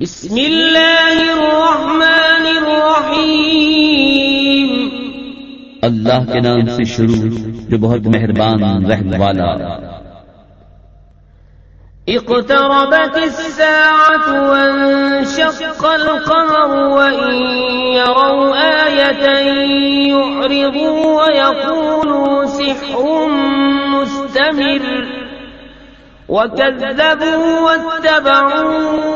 بسم اللہ الرحمن الرحیم. اللہ کے نام سے شروع جو بہت مہربان رحم والا۔ اقتربت الساعة وانشق القمر وإن يروا آية يعرضوا ويقولوا سحر مستمر. وكذبوا واتبعوا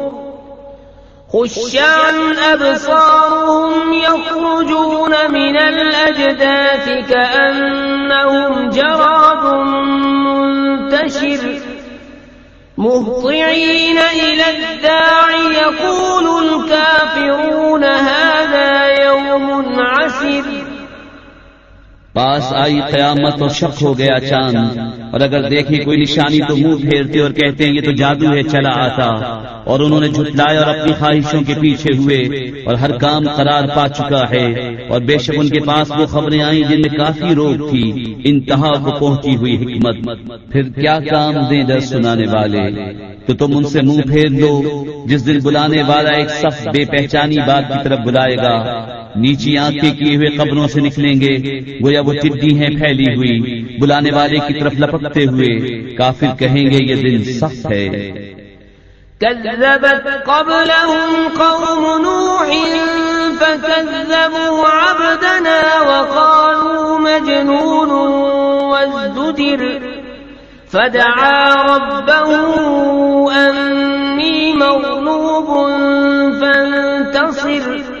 خش أبصارهم يخرجون من الأجداث كأنهم جراد منتشر مهطعين إلى الداع يقول الكافرون هذا يوم عسر پاس آئی قیامت اور شک ہو گیا چاند۔ اور اگر دیکھیں کوئی نشانی تو منہ پھیرتے اور کہتے ہیں یہ تو جادو ہے، چلا آتا۔ اور انہوں نے جھٹلایا اور اپنی خواہشوں کے پیچھے ہوئے۔ اور ہر کام قرار پا چکا ہے۔ اور بے شک ان کے پاس وہ خبریں آئیں جن میں کافی روک تھی انتہا کو پہنچی ہوئی حکمت۔ پھر کیا کام دیں در سنانے والے؟ تو تم ان سے منہ پھیر دو جس دن بلانے والا ایک سخت بے پہچانی بات کی طرف بلائے گا۔ نیچی آنکھیں کیے ہوئے قبروں سے نکلیں گے۔ گویا وہ ٹڈی ہیں پھیلی ہوئی۔ بلانے والے کی طرف لپکتے ہوئے کافر کہیں گے، یہ دن سخت ہے۔ كذبت قبلهم قوم نوح فكذبوا عبدنا وقالوا مجنون وازدجر فدعا ربه أني مغلوب فانتصر.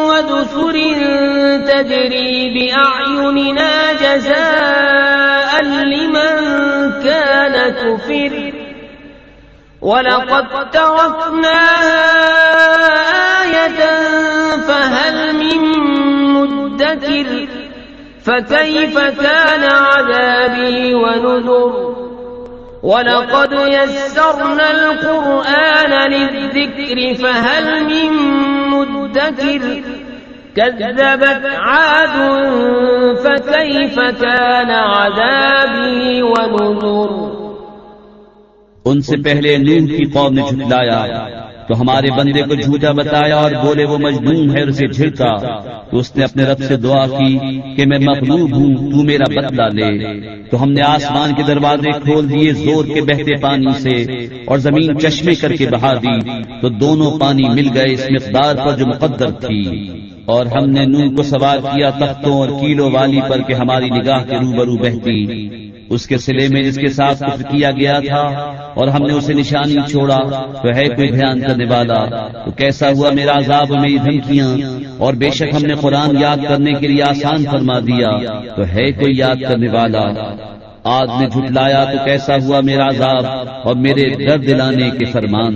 ودسر تجري بأعيننا جزاء لمن كان كفر. ولقد تركناها آية فهل من مدكر. فكيف كان عذابي ونذر؟ ولقد يسرنا القرآن للذكر فهل من مدكر. كذبت عاد فكيف كان عذابي ونذر؟ ان سے پہلے نوح کی قوم نے جھٹلایا، تو ہمارے بندے کو جھوٹا بتایا اور بولے وہ مجنون ہے اسے جھڑکا تو اس نے اپنے رب سے دعا کی کہ میں مغلوب ہوں، تو میرا بدلہ لے۔ تو ہم نے آسمان کے دروازے کھول دیے زور کے بہتے پانی سے اور زمین چشمے کر کے بہا دی۔ تو دونوں پانی مل گئے اس مقدار پر جو مقدر تھی۔ اور ہم نے نوح کو سوار کیا تختوں اور کیلو والی پر کہ ہماری نگاہ کے روبرو بہتی۔ اس کے سلے میں جس کے ساتھ کفر کیا گیا تھا اور ہم نے اسے نشانی چھوڑا۔ تو ہے کوئی دھیان کرنے والا۔ تو کیسا ہوا میرا عذاب میری دھمکیاں؟ اور بے شک ہم نے قرآن یاد کرنے کے لیے آسان فرما دیا۔ تو ہے کوئی یاد کرنے والا۔ آج نے جھٹلایا تو کیسا ہوا میرا عذاب اور میرے درد دلانے کے فرمان۔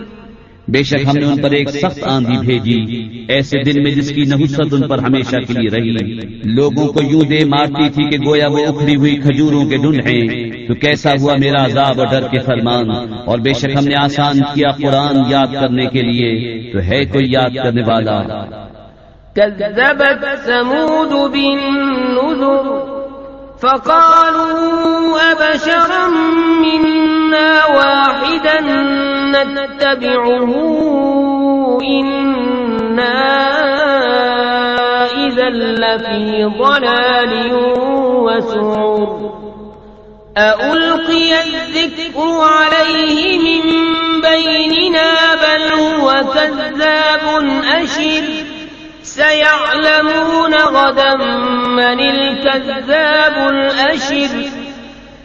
بے شک ہم نے ان پر ایک سخت آندھی بھیجی، ایسے دن میں جس کی نحوست ان پر ہمیشہ کے لیے رہی۔ لوگوں کو یوں دے مارتی تھی کہ گویا وہ اکھڑی ہوئی کھجوروں کے ڈنڈ ہیں۔ تو کیسا ہوا میرا عذاب اور ڈر کے فرمان؟ اور بے شک ہم نے آسان کیا قرآن یاد کرنے کے لیے، تو ہے کوئی یاد کرنے والا؟ كذبت ثمود بالنذر، فقالوا أبشرا منا واحدا نتبعه إنا إذا لفي ضلال وسعور أألقي الذكر عليه من بيننا بل هو كذاب أشر سيعلمون غدا من الكذاب الأشر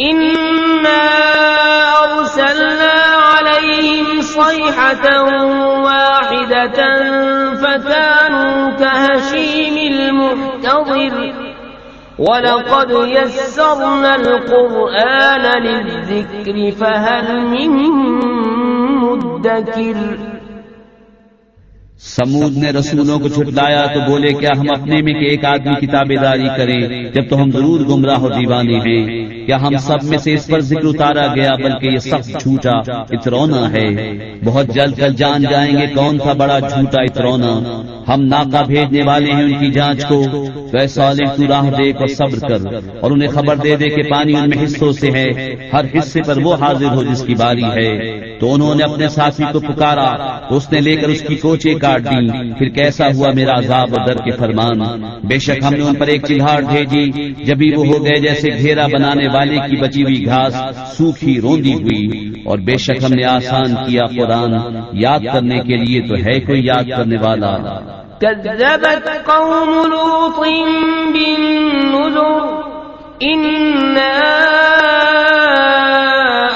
إنا أرسلنا عليهم صيحة واحدة فكانوا كهشيم المحتضر ولقد يسرنا القرآن للذكر فهل من مدكر سمود نے رسولوں کو چھٹلایا تو بولے کیا ہم اپنے میں کہ ایک آدمی کی تابے داری کریں جب تو ہم ضرور گمراہ و دیوانے ہیں۔ کیا ہم سب میں سے اس پر ذکر اتارا گیا بلکہ یہ سب جھوٹا اترونا ہے۔ بہت جلد کل جان جائیں گے کون تھا بڑا جھوٹا اترونا ہم ناکا بھیجنے والے ہیں ان کی جانچ کو۔ تو ایسا تو راہ دیکھ اور صبر کر اور انہیں خبر دے دے کہ پانی ان میں حصوں سے ہے۔ ہر حصے پر وہ حاضر ہو جس کی باری ہے۔ تو انہوں نے اپنے ساتھی کو پکارا اس نے لے کر اس کی کوچے کاٹ دی۔ پھر کیسا ہوا میرا عذاب اور در کے فرمان؟ بے شک ہم نے ان پر ایک چلہاٹ بھیجی۔ جبھی وہ ہو گئے جیسے گھیرا بنانے والے کی بچی ہوئی گھاس، سوکھی روندی ہوئی۔ اور بے شک ہم نے آسان کیا قرآن یاد کرنے کے لیے تو ہے کوئی یاد کرنے والا۔ كذبت قوم لوط بالنذر إنا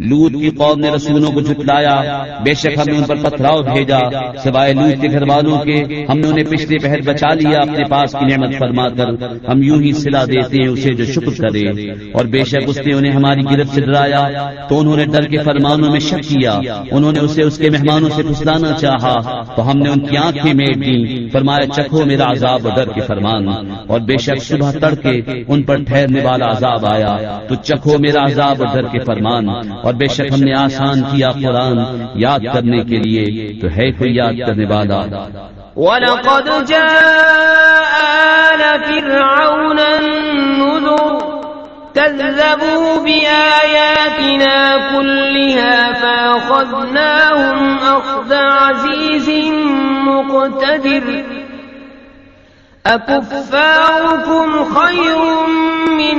لوت کی قوم نے رسولوں کو جھٹلایا۔ بے شک ہم نے ان پر پتھراؤ بھیجا۔ سوائے لوت کے گھر والوں کے، ہم نے انہیں پچھلے پہر بچا لیا، اپنے پاس کی نعمت فرما کر ہم یوں ہی سلا دیتے ہیں، اسے جو شکر کرے۔ اور بے شک اس نے انہیں ہماری گرفت سے ڈرایا۔ تو انہوں نے ڈر کے فرمانوں میں شک کیا۔ انہوں نے اسے اس کے مہمانوں سے پھسلانا چاہا۔ تو ہم نے ان کی آنکھیں میٹ دی فرمایا، چکھو میرا عذاب و ڈر کے فرمان۔ اور بے شک صبح تڑکے ان پر ٹھہرنے والا عذاب آیا۔ تو چکھو میرا عذاب و ڈر کے فرمان۔ اور اور بے شک ہم نے آسان کیا قرآن یاد کرنے کے لیے، تو ہے کوئی یاد کرنے والا؟ وَلَقَدْ جَاءَ آلَ فِرْعَوْنَ النُّذُرُ كَذَّبُوا بِآيَاتِنَا كُلِّهَا فَأَخَذْنَاهُمْ أَخْذَ عَزِيزٍ مُقْتَدِرٍ أَكُفَّارُكُمْ خَيْرٌ مِّنْ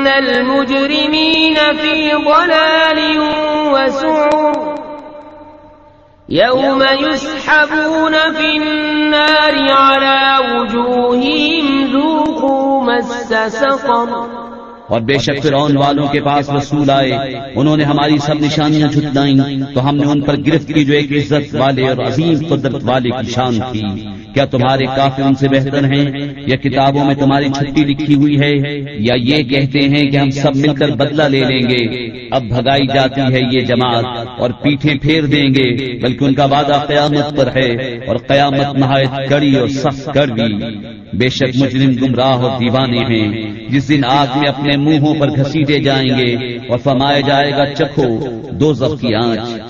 ان المجرمين في ضلال وسعر يوم يسحبون في النار على وجوههم ذوقوا مس سقر اور بے شک فرعون والوں کے پاس رسول آئے، انہوں نے ہماری سب نشانیاں جھٹلائیں، تو ہم نے ان پر گرفت کی جو ایک عزت والے اور عظیم قدرت والے کی شان تھی۔ کیا تمہارے کافی ان سے بہتر ہیں؟ یا کتابوں میں تمہاری چھٹی لکھی ہوئی ہے؟ یا یہ کہتے ہیں کہ ہم سب مل کر بدلہ لے لیں گے؟ اب بھگائی جاتی ہے یہ جماعت اور پیٹھیں پھیر دیں گے، بلکہ ان کا وعدہ قیامت پر ہے اور قیامت نہایت کڑی اور سخت کڑوی۔ بے شک مجرم گمراہ اور دیوانے ہیں۔ جس دن آگ میں اپنے منہوں پر گھسیٹے جائیں گے اور فرمایا جائے گا، چکھو، دو کی آنچ۔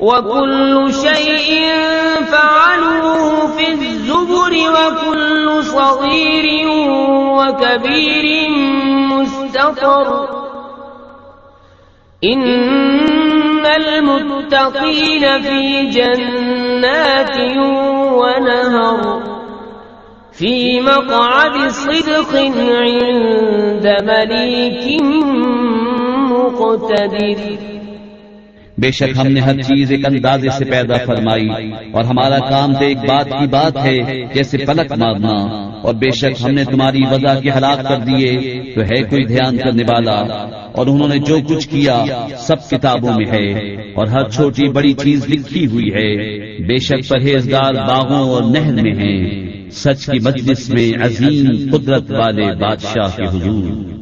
وكل شيء فعلوه في الزبر وكل صغير وكبير مستقر إن المتقين في جنات ونهر. في مقعد صدق عند مليك مقتدر. بے شک ہم نے ہر چیز ایک اندازے سے پیدا فرمائی اور ہمارا کام تو ایک بات کی بات ہے جیسے پلک مارنا اور بے شک ہم نے تمہاری وضع کے ہلاک کر دیے تو ہے کوئی دھیان کرنے والا اور انہوں نے جو کچھ کیا سب کتابوں میں ہے اور ہر چھوٹی بڑی چیز لکھی ہوئی ہے بے شک پرہیزگار باغوں اور نہر میں ہیں سچ کی مجلس میں عظیم قدرت والے بادشاہ کے حضور